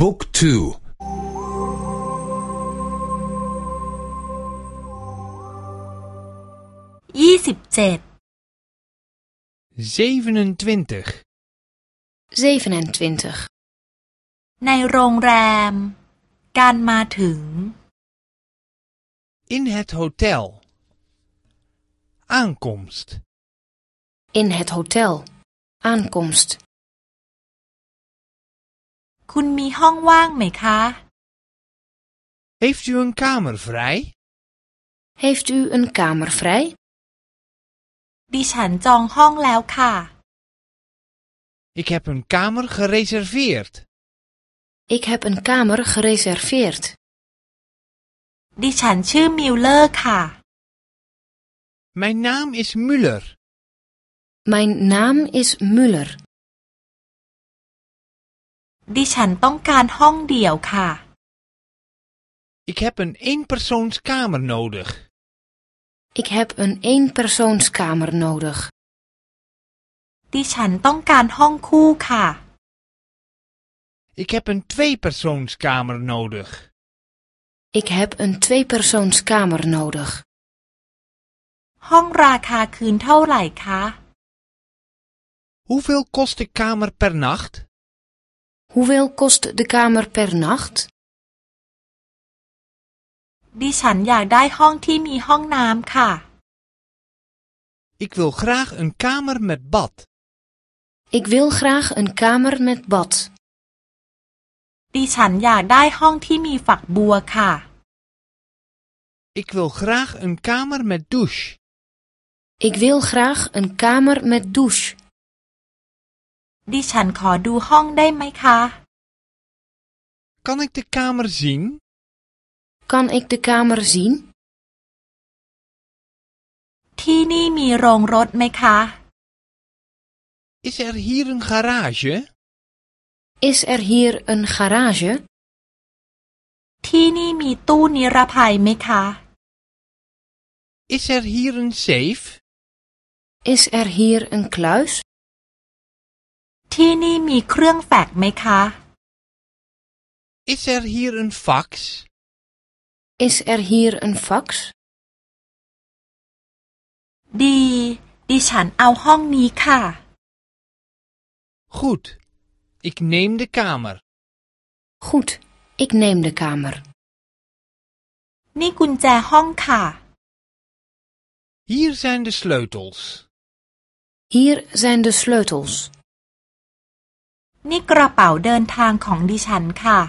บุ๊กทูยี่สิบเจ็ด zevenentwintig, 27. ในโรงแรม การมาถึง in het hotel. Aankomst. In het hotel. Aankomst. คุณมีห้องว่างไหมคะ Heeft u een kamer vrij? Heeft u een kamer vrij? ดิฉันจองห้องแล้วค่ะ Ik heb een kamer gereserveerd. Ik heb een kamer gereserveerd. ดิฉันชื่อมิลเลอร์ค่ะ Mijn naam is Muller. Mijn naam is Muller. ดิฉันต้องการห้องเดี่ยวค่ะ Ik heb een eenpersoonskamer nodig. Ik heb een eenpersoonskamer nodig. ดิฉันต้องการห้องคู่ค่ะ Ik heb een tweepersoonskamer nodig. Ik heb een tweepersoonskamer nodig. ห้องราคาคืนเท่าไหร่คะ Hoeveel kost de kamer per nacht? Hoeveel kost de kamer per nacht? ดิฉันอยากได้ห้องที่มีห้องน้ำค่ะ Ik wil graag een kamer met bad. Ik wil graag een kamer met bad. ดิฉันอยากได้ห้องที่มีฝักบัวค่ะ Ik wil graag een kamer met douche. Ik wil graag een kamer met douche. ดิฉันขอดูห้องได้ไหมคะ Kan ik de kamer zien? Kan ik de kamer zien? ที่นี่มีโรงรถไหมคะ Is er hier een garage? Is er hier een garage? ที่นี่มีตู้นิรภัยไหมคะ Is er hier een safe? Is er hier een kluis? ที่นี่มีเครื่องแฟกซ์ไหมคะ Is er hier een fax? Is er hier een fax? ดี ดิฉันเอาห้องนี้ค่ะ Goed. Ik neem de kamer. Goed, ik neem de kamer. นี่กุญแจห้องค่ะ Hier zijn de sleutels. Hier zijn de sleutels. นี่กระเป๋าเดินทางของดิฉันค่ะ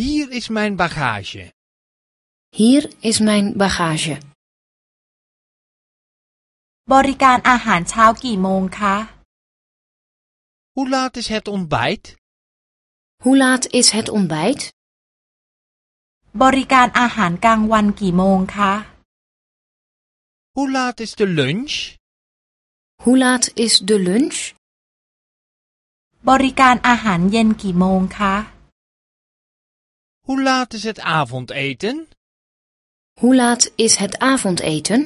Hier is mijn bagage. Hier is mijn bagage. บริการอาหารเช้ากี่โมงคะ Hoe laat is het ontbijt? Hoe laat is het ontbijt? บริการอาหารกลางวันกี่โมงคะ Hoe laat is de lunch? Hoe laat is de lunch? บริการอาหารเย็นกี่โมงคะ Hoe laat is het avondeten? Hoe laat is het avondeten?